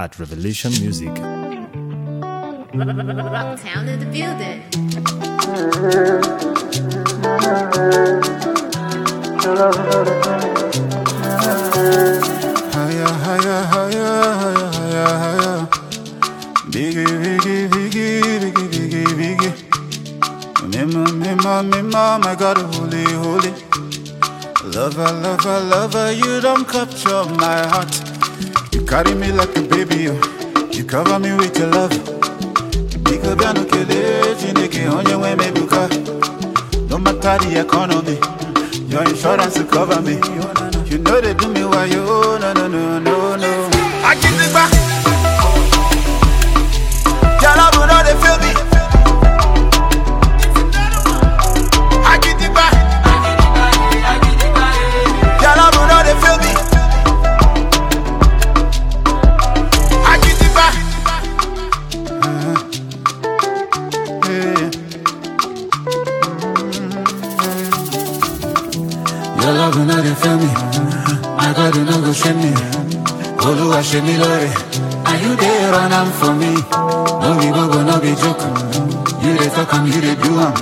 at Revelation Music. Rocktown in the building. Higher, higher, higher, higher, higher, higher. Biggie, biggie, biggie, biggie, biggie, biggie. Mima, mima, mima, my God, holy, holy. Lover, lover, lover, you don't capture my heart. Carry me like a baby, oh. you cover me with your love. Biko biano kele, chineke onye nwe mebuka. No matter the economy, your insurance will cover me. You know they do me why you, Love will not fail me. My God, no go shame me. Oluwa shame me lore. And you there run am for me. No be go no be joke. You dey talk am, you dey do am.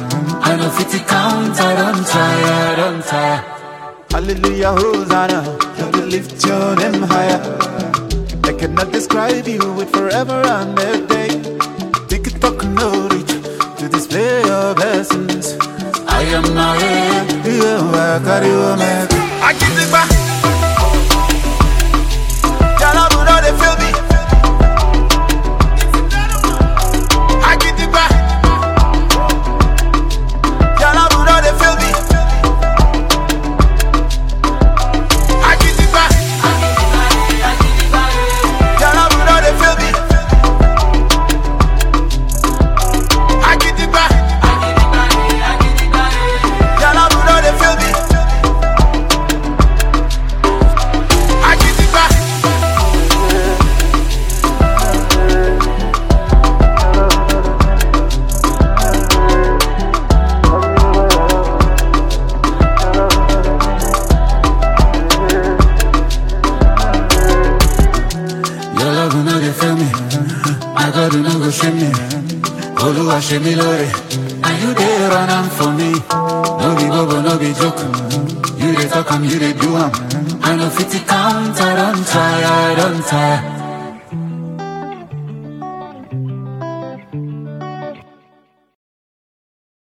I no fit to count, I don't try, I don't tire. Hallelujah, Hosanna. You will lift your name higher. I cannot describe you with forever and a day. Talk no reach to display your blessings. I am not here, you are carry woman. I get it back. My God not go me. Oluwa shame lore. And you dey run am for me. No be bobo, no be joke. You dey talk am, you dey do am. I no fit count, I don't try, I don't tire.